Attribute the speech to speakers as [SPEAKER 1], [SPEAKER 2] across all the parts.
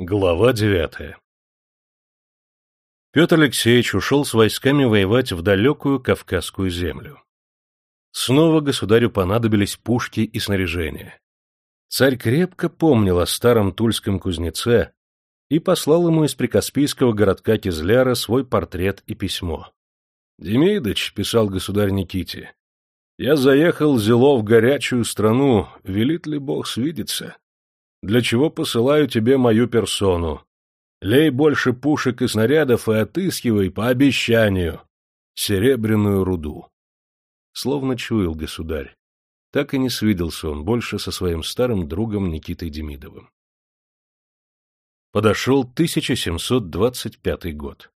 [SPEAKER 1] Глава девятая Петр Алексеевич ушел с войсками воевать в далекую Кавказскую землю. Снова государю понадобились пушки и снаряжение. Царь крепко помнил о старом тульском кузнеце и послал ему из прикаспийского городка Кизляра свой портрет и письмо. «Демидыч», — писал государь Никите, — «я заехал зело в горячую страну, велит ли бог свидеться? Для чего посылаю тебе мою персону? Лей больше пушек и снарядов и отыскивай по обещанию серебряную руду». Словно чуял государь. Так и не свиделся он больше со своим старым другом Никитой Демидовым. Подошел 1725 год.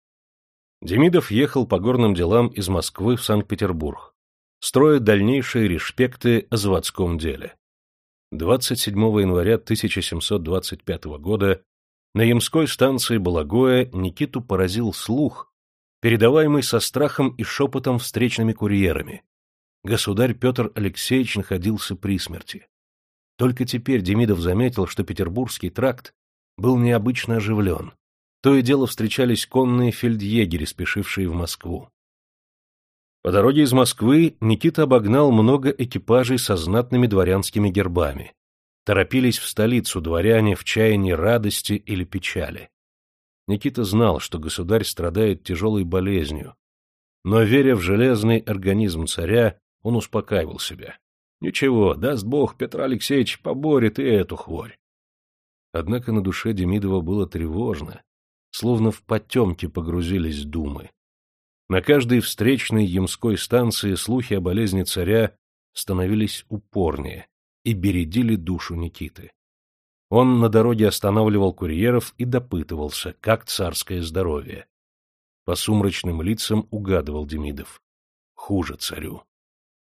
[SPEAKER 1] Демидов ехал по горным делам из Москвы в Санкт-Петербург, строя дальнейшие респекты о заводском деле. 27 января 1725 года на Ямской станции Балагоя Никиту поразил слух, передаваемый со страхом и шепотом встречными курьерами. Государь Петр Алексеевич находился при смерти. Только теперь Демидов заметил, что Петербургский тракт был необычно оживлен. То и дело встречались конные фельдъегери, спешившие в Москву. По дороге из Москвы Никита обогнал много экипажей со знатными дворянскими гербами. Торопились в столицу дворяне в чаянии радости или печали. Никита знал, что государь страдает тяжелой болезнью, но, веря в железный организм царя, он успокаивал себя. Ничего, даст Бог, Петр Алексеевич поборет и эту хворь. Однако на душе Демидова было тревожно, словно в потемки погрузились думы. На каждой встречной ямской станции слухи о болезни царя становились упорнее и бередили душу Никиты. Он на дороге останавливал курьеров и допытывался, как царское здоровье. По сумрачным лицам угадывал Демидов. Хуже царю.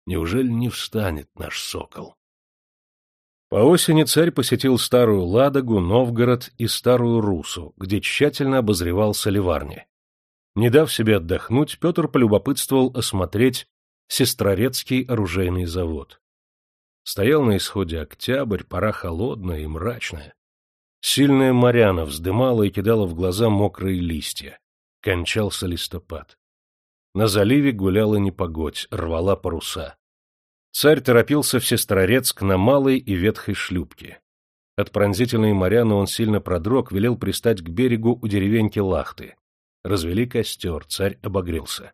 [SPEAKER 1] Неужели не встанет наш сокол? По осени царь посетил Старую Ладогу, Новгород и Старую Русу, где тщательно обозревал соливарни. Не дав себе отдохнуть, Петр полюбопытствовал осмотреть Сестрорецкий оружейный завод. Стоял на исходе октябрь, пора холодная и мрачная. Сильная моряна вздымала и кидала в глаза мокрые листья. Кончался листопад. На заливе гуляла непогодь, рвала паруса. Царь торопился в Сестрорецк на малой и ветхой шлюпке. От пронзительной моряны он сильно продрог, велел пристать к берегу у деревеньки Лахты. Развели костер, царь обогрелся.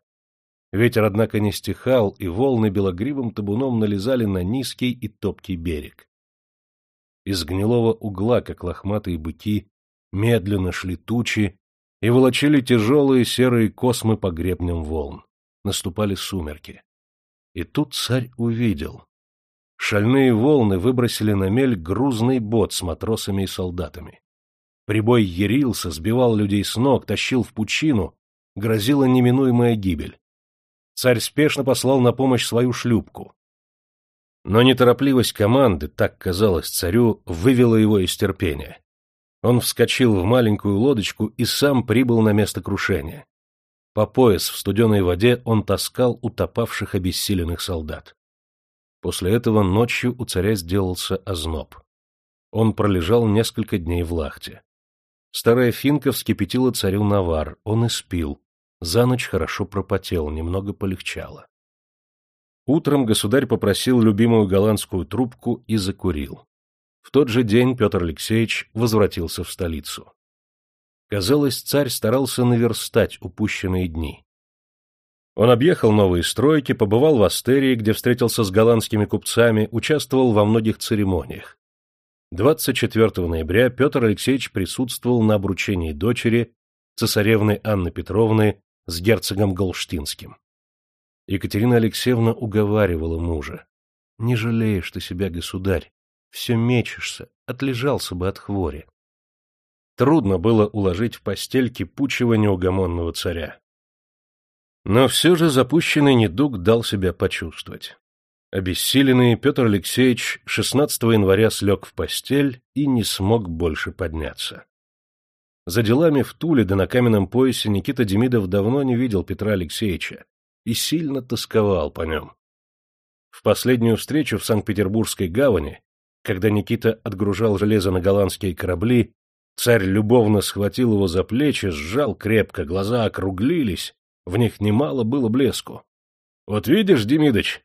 [SPEAKER 1] Ветер, однако, не стихал, и волны белогривым табуном налезали на низкий и топкий берег. Из гнилого угла, как лохматые быки, медленно шли тучи, и волочили тяжелые серые космы по гребням волн. Наступали сумерки. И тут царь увидел. Шальные волны выбросили на мель грузный бот с матросами и солдатами. Прибой ярился, сбивал людей с ног, тащил в пучину, грозила неминуемая гибель. Царь спешно послал на помощь свою шлюпку. Но неторопливость команды, так казалось царю, вывела его из терпения. Он вскочил в маленькую лодочку и сам прибыл на место крушения. По пояс в студеной воде он таскал утопавших обессиленных солдат. После этого ночью у царя сделался озноб. Он пролежал несколько дней в лахте. Старая финка вскипятила царю навар, он и спил. За ночь хорошо пропотел, немного полегчало. Утром государь попросил любимую голландскую трубку и закурил. В тот же день Петр Алексеевич возвратился в столицу. Казалось, царь старался наверстать упущенные дни. Он объехал новые стройки, побывал в Астерии, где встретился с голландскими купцами, участвовал во многих церемониях. 24 ноября Петр Алексеевич присутствовал на обручении дочери, цесаревны Анны Петровны, с герцогом Голштинским. Екатерина Алексеевна уговаривала мужа. — Не жалеешь ты себя, государь, все мечешься, отлежался бы от хвори. Трудно было уложить в постель кипучего неугомонного царя. Но все же запущенный недуг дал себя почувствовать. Обессиленный Петр Алексеевич 16 января слег в постель и не смог больше подняться. За делами в Туле да на каменном поясе Никита Демидов давно не видел Петра Алексеевича и сильно тосковал по нем. В последнюю встречу в Санкт-Петербургской гавани когда Никита отгружал железо на голландские корабли, Царь любовно схватил его за плечи, сжал крепко, глаза округлились, в них немало было блеску. — Вот видишь, Демидыч,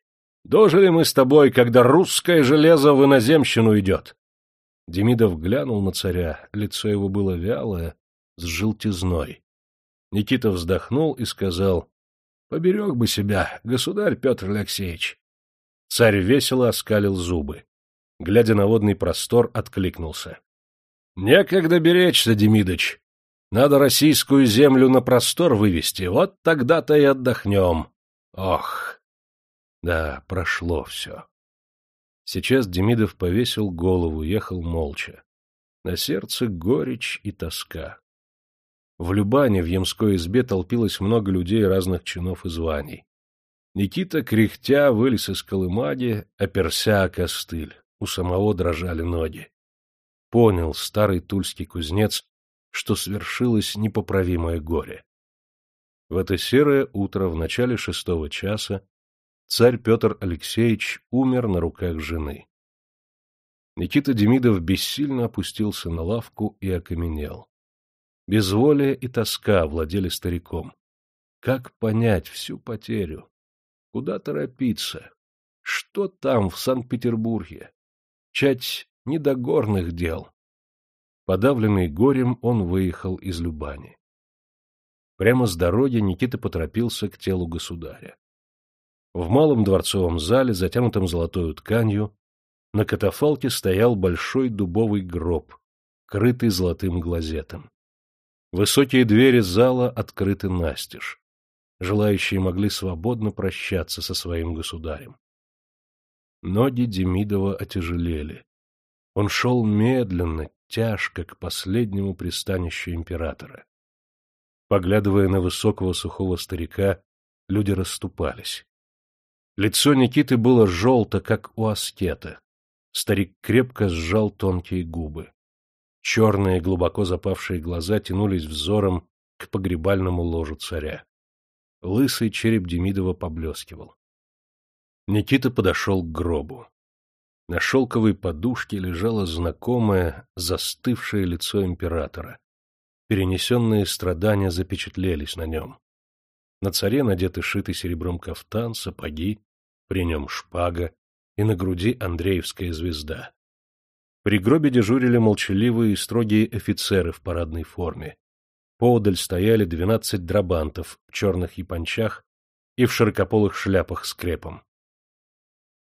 [SPEAKER 1] дожили мы с тобой, когда русское железо в иноземщину идет. Демидов глянул на царя, лицо его было вялое, с желтизной. Никита вздохнул и сказал, — Поберег бы себя, государь Петр Алексеевич. Царь весело оскалил зубы. Глядя на водный простор, откликнулся. — Некогда беречься, Демидыч. Надо российскую землю на простор вывести, вот тогда-то и отдохнем. Ох! Да, прошло все. Сейчас Демидов повесил голову, ехал молча. На сердце горечь и тоска. В Любане, в Ямской избе, толпилось много людей разных чинов и званий. Никита, кряхтя, вылез из колымаги, оперся о костыль. У самого дрожали ноги. Понял старый тульский кузнец, что свершилось непоправимое горе. В это серое утро, в начале шестого часа, царь Петр Алексеевич умер на руках жены. Никита Демидов бессильно опустился на лавку и окаменел. Безволие и тоска владели стариком. Как понять всю потерю? Куда торопиться? Что там, в Санкт-Петербурге? Чать не до горных дел. Подавленный горем, он выехал из Любани. Прямо с дороги Никита поторопился к телу государя. В малом дворцовом зале, затянутом золотой тканью, на катафалке стоял большой дубовый гроб, крытый золотым глазетом. Высокие двери зала открыты настежь. Желающие могли свободно прощаться со своим государем. Ноги Демидова отяжелели. Он шел медленно, тяжко к последнему пристанищу императора. Поглядывая на высокого сухого старика, люди расступались. Лицо Никиты было желто, как у аскета. Старик крепко сжал тонкие губы. Черные, глубоко запавшие глаза тянулись взором к погребальному ложу царя. Лысый череп Демидова поблескивал. Никита подошел к гробу. На шелковой подушке лежало знакомое, застывшее лицо императора. Перенесенные страдания запечатлелись на нем. На царе надеты шитый серебром кафтан, сапоги, при нем шпага и на груди Андреевская звезда. При гробе дежурили молчаливые и строгие офицеры в парадной форме. Поодаль стояли двенадцать драбантов в черных япончах и в широкополых шляпах с крепом.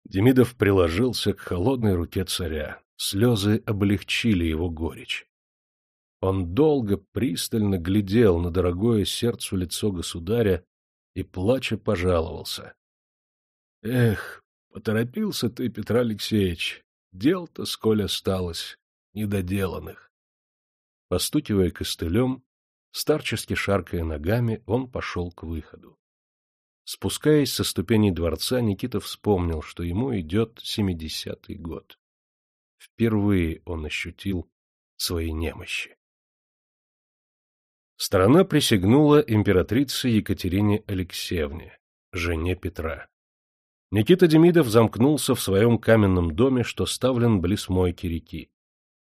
[SPEAKER 1] Демидов приложился к холодной руке царя. Слезы облегчили его горечь. Он долго, пристально глядел на дорогое сердцу лицо государя и, плача, пожаловался. — Эх, поторопился ты, Петр Алексеевич, дел-то сколь осталось, недоделанных. Постукивая костылем, старчески шаркая ногами, он пошел к выходу. Спускаясь со ступеней дворца, Никита вспомнил, что ему идет семидесятый год. Впервые он ощутил свои немощи. Страна присягнула императрице Екатерине Алексеевне, жене Петра. Никита Демидов замкнулся в своем каменном доме, что ставлен близ мойки реки.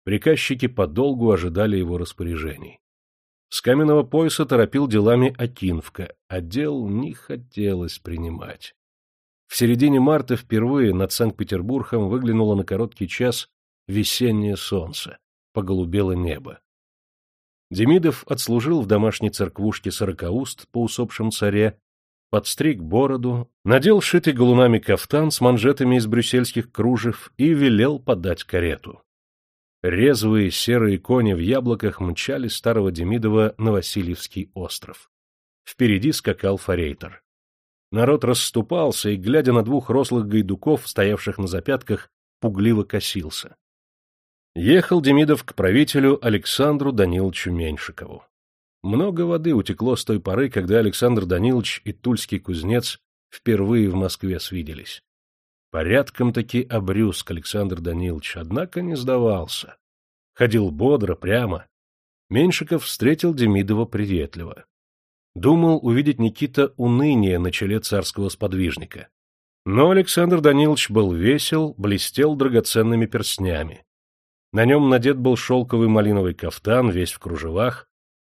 [SPEAKER 1] Приказчики подолгу ожидали его распоряжений. С каменного пояса торопил делами Акинфка, а дел не хотелось принимать. В середине марта впервые над Санкт-Петербургом выглянуло на короткий час весеннее солнце, поголубело небо. Демидов отслужил в домашней церквушке сорокауст по усопшем царе, подстриг бороду, надел шитый галунами кафтан с манжетами из брюссельских кружев и велел подать карету. Резвые серые кони в яблоках мчали старого Демидова на Васильевский остров. Впереди скакал форейтор. Народ расступался и, глядя на двух рослых гайдуков, стоявших на запятках, пугливо косился. Ехал Демидов к правителю Александру Даниловичу Меньшикову. Много воды утекло с той поры, когда Александр Данилович и тульский кузнец впервые в Москве свиделись. Порядком таки обрюзг Александр Данилович, однако не сдавался. Ходил бодро, прямо. Меньшиков встретил Демидова приветливо. Думал увидеть Никита уныние на челе царского сподвижника. Но Александр Данилович был весел, блестел драгоценными перстнями. На нем надет был шелковый малиновый кафтан, весь в кружевах,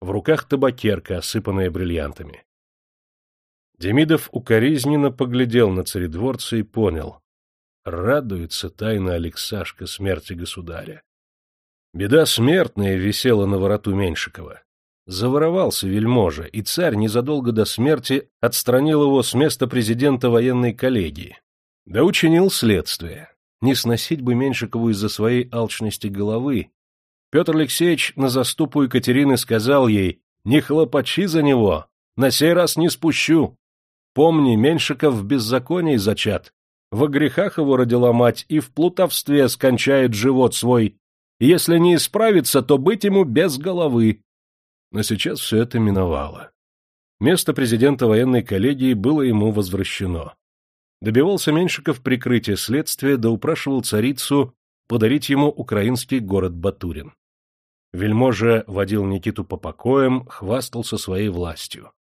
[SPEAKER 1] в руках табакерка, осыпанная бриллиантами. Демидов укоризненно поглядел на царедворца и понял. Радуется тайна Алексашка смерти государя. Беда смертная висела на вороту Меньшикова. Заворовался вельможа, и царь незадолго до смерти отстранил его с места президента военной коллегии. Да учинил следствие. Не сносить бы Меньшикову из-за своей алчности головы. Петр Алексеевич на заступу Екатерины сказал ей, «Не хлопочи за него, на сей раз не спущу. Помни, Меньшиков в беззаконии зачат. Во грехах его родила мать и в плутовстве скончает живот свой. Если не исправится, то быть ему без головы. Но сейчас все это миновало. Место президента военной коллегии было ему возвращено. Добивался Меньшиков прикрытия следствия, да упрашивал царицу подарить ему украинский город Батурин. Вельможа водил Никиту по покоям, хвастался своей властью.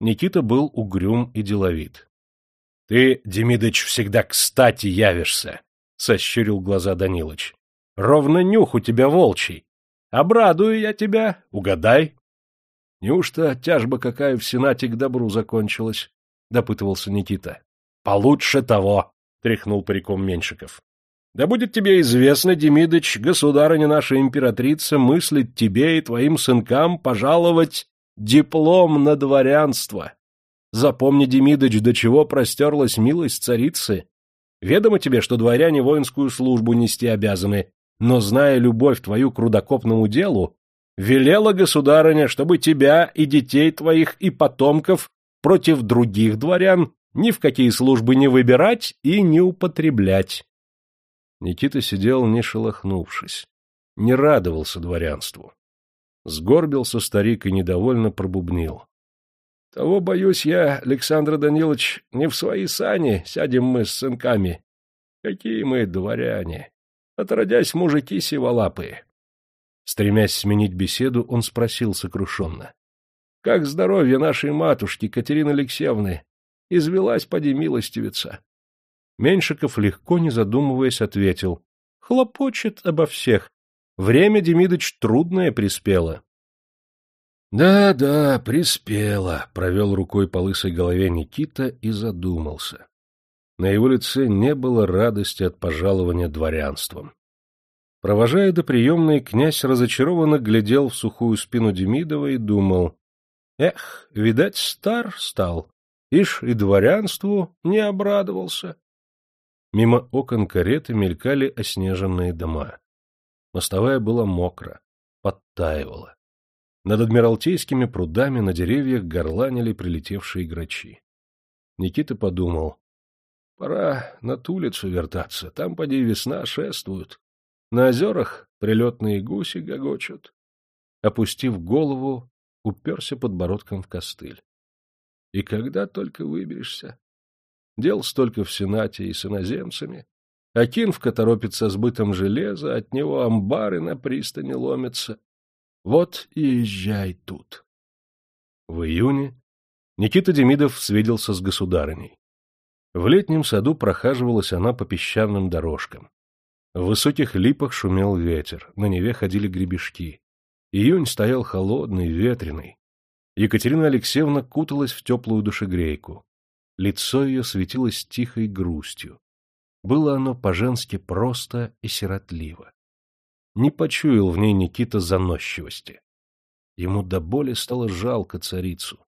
[SPEAKER 1] Никита был угрюм и деловит. — Ты, Демидыч, всегда кстати явишься, — сощурил глаза Данилыч. — Ровно нюх у тебя волчий. Обрадую я тебя, угадай. — Неужто тяжба какая в Сенате к добру закончилась? — допытывался Никита. — Получше того, — тряхнул париком Меньшиков. — Да будет тебе известно, Демидыч, государыня наша императрица мыслит тебе и твоим сынкам пожаловать диплом на дворянство. Запомни, Демидыч, до чего простерлась милость царицы. Ведомо тебе, что дворяне воинскую службу нести обязаны, но, зная любовь твою к рудокопному делу, велела государыня, чтобы тебя и детей твоих и потомков против других дворян ни в какие службы не выбирать и не употреблять. Никита сидел, не шелохнувшись, не радовался дворянству. Сгорбился старик и недовольно пробубнил. — Того, боюсь я, Александр Данилович, не в свои сани сядем мы с сынками. Какие мы дворяне! Отродясь мужики сиволапые. Стремясь сменить беседу, он спросил сокрушенно. — Как здоровье нашей матушки, Катерины Алексеевны? Извелась, поди, милостивица. Меньшиков, легко не задумываясь, ответил. — Хлопочет обо всех. Время, Демидыч, трудное приспело. «Да, да, приспело», — провел рукой по лысой голове Никита и задумался. На его лице не было радости от пожалования дворянством. Провожая до приемной, князь разочарованно глядел в сухую спину Демидова и думал, «Эх, видать, стар стал, ишь и дворянству не обрадовался». Мимо окон кареты мелькали оснеженные дома. Мостовая была мокра, подтаивала. Над адмиралтейскими прудами на деревьях горланили прилетевшие грачи. Никита подумал, пора на Тулицу вертаться, там, поди, весна шествуют. На озерах прилетные гуси гогочут. Опустив голову, уперся подбородком в костыль. И когда только выберешься? Дел столько в Сенате и с иноземцами. Акинфка торопится с бытом железа, от него амбары на пристани ломятся. Вот и езжай тут. В июне Никита Демидов свиделся с государыней. В летнем саду прохаживалась она по песчаным дорожкам. В высоких липах шумел ветер, на Неве ходили гребешки. Июнь стоял холодный, ветреный. Екатерина Алексеевна куталась в теплую душегрейку. Лицо ее светилось тихой грустью. Было оно по-женски просто и сиротливо. Не почуял в ней Никита заносчивости. Ему до боли стало жалко царицу.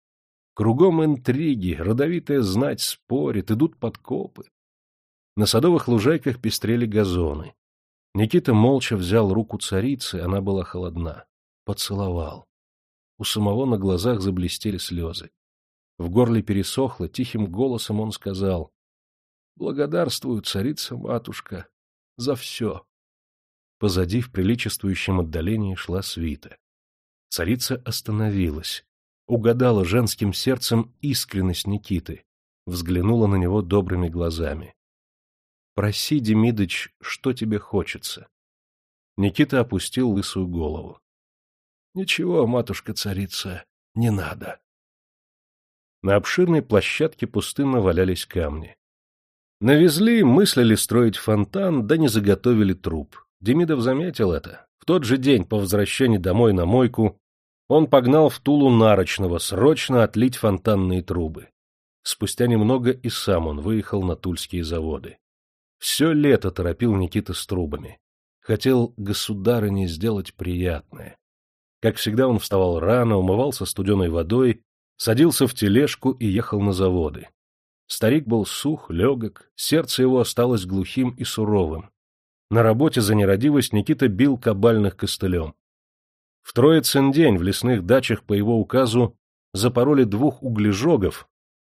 [SPEAKER 1] Кругом интриги, родовитая знать спорит, идут подкопы. На садовых лужайках пестрели газоны. Никита молча взял руку царицы, она была холодна. Поцеловал. У самого на глазах заблестели слезы. В горле пересохло, тихим голосом он сказал. — Благодарствую, царица-матушка, за все. Позади в приличествующем отдалении шла свита. Царица остановилась, угадала женским сердцем искренность Никиты, взглянула на него добрыми глазами. Проси, Демидыч, что тебе хочется. Никита опустил лысую голову. — Ничего, матушка-царица, не надо. На обширной площадке пустынно валялись камни. Навезли, мыслили строить фонтан, да не заготовили труп. Демидов заметил это. В тот же день по возвращении домой на мойку он погнал в Тулу Нарочного срочно отлить фонтанные трубы. Спустя немного и сам он выехал на тульские заводы. Все лето торопил Никита с трубами. Хотел государыне сделать приятное. Как всегда он вставал рано, умывался студеной водой, садился в тележку и ехал на заводы. Старик был сух, легок, сердце его осталось глухим и суровым. На работе за нерадивость Никита бил кабальных костылем. В Троицын день в лесных дачах по его указу запороли двух углежогов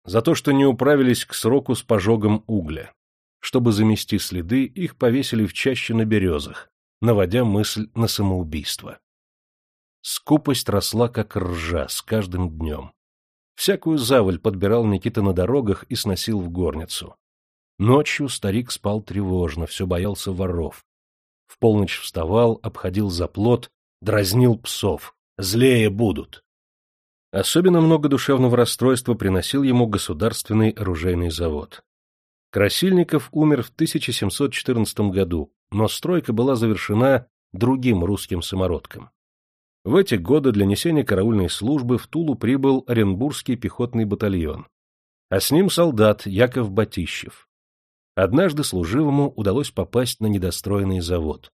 [SPEAKER 1] за то, что не управились к сроку с пожогом угля. Чтобы замести следы, их повесили в чаще на березах, наводя мысль на самоубийство. Скупость росла, как ржа, с каждым днем. Всякую заваль подбирал Никита на дорогах и сносил в горницу. Ночью старик спал тревожно, все боялся воров. В полночь вставал, обходил заплот дразнил псов. Злее будут. Особенно много душевного расстройства приносил ему государственный оружейный завод. Красильников умер в 1714 году, но стройка была завершена другим русским самородком. В эти годы для несения караульной службы в Тулу прибыл Оренбургский пехотный батальон, а с ним солдат Яков Батищев. Однажды служивому удалось попасть на недостроенный завод.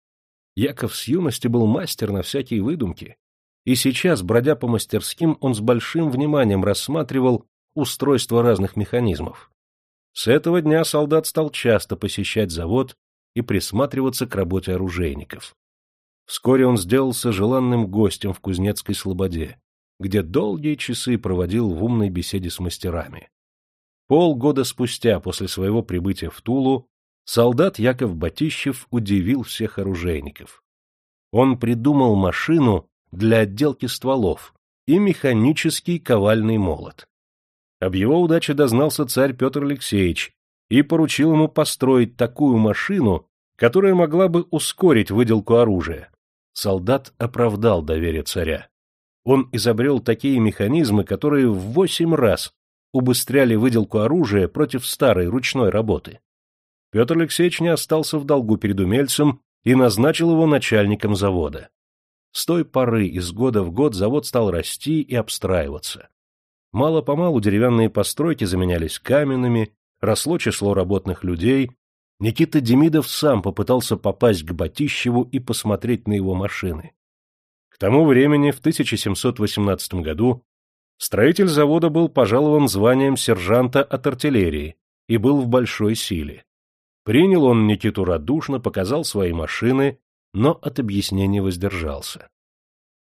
[SPEAKER 1] Яков с юности был мастер на всякие выдумки, и сейчас, бродя по мастерским, он с большим вниманием рассматривал устройство разных механизмов. С этого дня солдат стал часто посещать завод и присматриваться к работе оружейников. Вскоре он сделался желанным гостем в Кузнецкой Слободе, где долгие часы проводил в умной беседе с мастерами. Полгода спустя после своего прибытия в Тулу солдат Яков Батищев удивил всех оружейников. Он придумал машину для отделки стволов и механический ковальный молот. Об его удаче дознался царь Петр Алексеевич и поручил ему построить такую машину, которая могла бы ускорить выделку оружия. Солдат оправдал доверие царя. Он изобрел такие механизмы, которые в восемь раз убыстряли выделку оружия против старой ручной работы. Петр Алексеевич не остался в долгу перед умельцем и назначил его начальником завода. С той поры из года в год завод стал расти и обстраиваться. Мало-помалу деревянные постройки заменялись каменными, росло число работных людей. Никита Демидов сам попытался попасть к Батищеву и посмотреть на его машины. К тому времени, в 1718 году, строитель завода был пожалован званием сержанта от артиллерии и был в большой силе. Принял он Никиту радушно, показал свои машины, но от объяснения воздержался.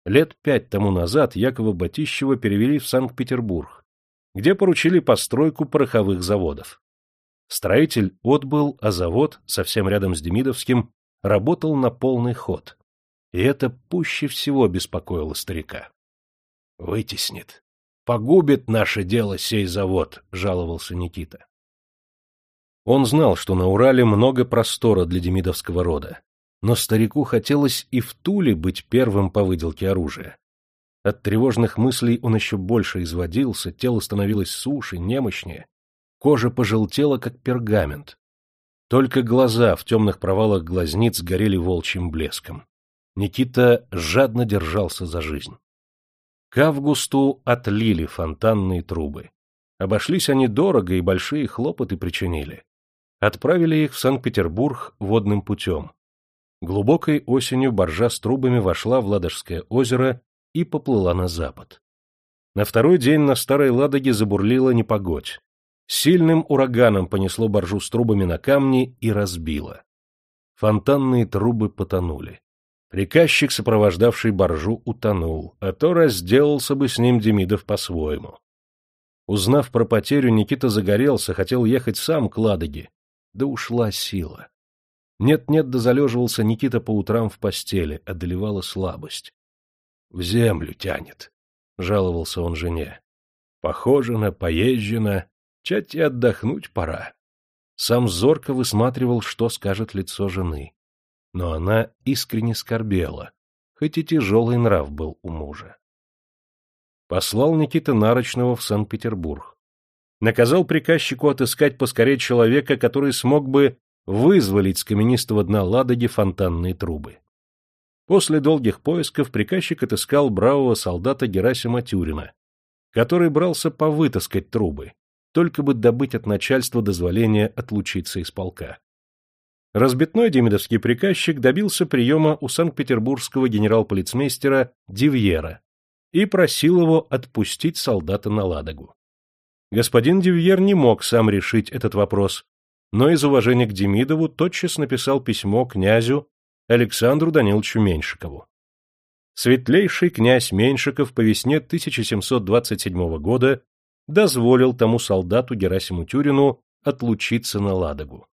[SPEAKER 1] Лет пять тому назад Якова Батищева перевели в Санкт-Петербург, где поручили постройку пороховых заводов. Строитель отбыл, а завод, совсем рядом с Демидовским, работал на полный ход. И это пуще всего беспокоило старика. — Вытеснит. Погубит наше дело сей завод, — жаловался Никита. Он знал, что на Урале много простора для демидовского рода, но старику хотелось и в Туле быть первым по выделке оружия. От тревожных мыслей он еще больше изводился, тело становилось суше, немощнее, кожа пожелтела, как пергамент. Только глаза в темных провалах глазниц горели волчьим блеском. Никита жадно держался за жизнь. К августу отлили фонтанные трубы. Обошлись они дорого и большие хлопоты причинили отправили их в Санкт-Петербург водным путем. Глубокой осенью боржа с трубами вошла в Ладожское озеро и поплыла на запад. На второй день на Старой Ладоге забурлила непогодь. Сильным ураганом понесло боржу с трубами на камни и разбило. Фонтанные трубы потонули. Приказчик, сопровождавший боржу, утонул, а то разделался бы с ним Демидов по-своему. Узнав про потерю, Никита загорелся, хотел ехать сам к Ладоге, да ушла сила. Нет-нет, да залеживался Никита по утрам в постели, одолевала слабость. — В землю тянет, — жаловался он жене. — Похожено, поезжено, чать и отдохнуть пора. Сам зорко высматривал, что скажет лицо жены. Но она искренне скорбела, хоть и тяжелый нрав был у мужа. Послал Никита Нарочного в Санкт-Петербург наказал приказчику отыскать поскорее человека, который смог бы вызволить с каменистого дна Ладоги фонтанные трубы. После долгих поисков приказчик отыскал бравого солдата Герасима Тюрина, который брался повытаскать трубы, только бы добыть от начальства дозволения отлучиться из полка. Разбитной демидовский приказчик добился приема у санкт-петербургского генерал-полицмейстера Дивьера и просил его отпустить солдата на Ладогу. Господин Дивьер не мог сам решить этот вопрос, но из уважения к Демидову тотчас написал письмо князю Александру Даниловичу Меньшикову. Светлейший князь Меньшиков по весне 1727 года дозволил тому солдату Герасиму Тюрину отлучиться на Ладогу.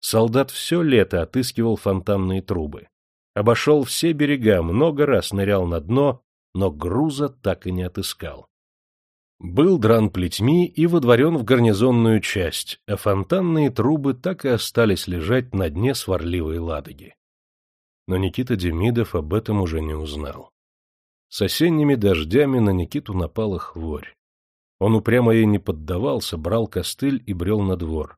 [SPEAKER 1] Солдат все лето отыскивал фонтанные трубы. Обошел все берега, много раз нырял на дно, но груза так и не отыскал. Был дран плетьми и водворен в гарнизонную часть, а фонтанные трубы так и остались лежать на дне сварливой Ладоги. Но Никита Демидов об этом уже не узнал. С осенними дождями на Никиту напала хворь. Он упрямо ей не поддавался, брал костыль и брел на двор.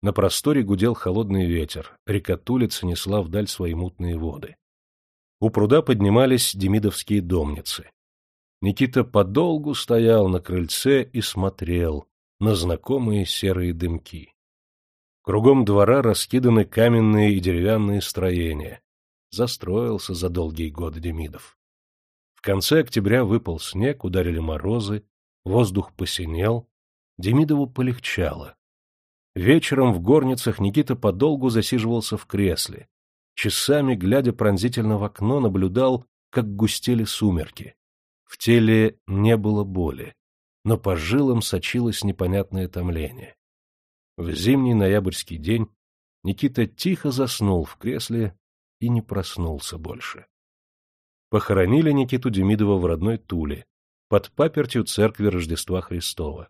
[SPEAKER 1] На просторе гудел холодный ветер, река Тулица несла вдаль свои мутные воды. У пруда поднимались демидовские домницы. Никита подолгу стоял на крыльце и смотрел на знакомые серые дымки. Кругом двора раскиданы каменные и деревянные строения. Застроился за долгие годы Демидов. В конце октября выпал снег, ударили морозы, воздух посинел, Демидову полегчало. Вечером в горницах Никита подолгу засиживался в кресле. Часами, глядя пронзительно в окно, наблюдал, как густели сумерки. В теле не было боли, но по жилам сочилось непонятное томление. В зимний ноябрьский день Никита тихо заснул в кресле и не проснулся больше. Похоронили Никиту Демидова в родной Туле, под папертью церкви Рождества Христова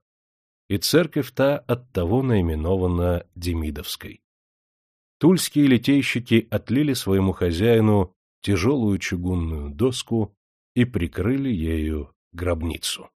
[SPEAKER 1] и церковь та оттого наименована Демидовской. Тульские литейщики отлили своему хозяину тяжелую чугунную доску и прикрыли ею гробницу.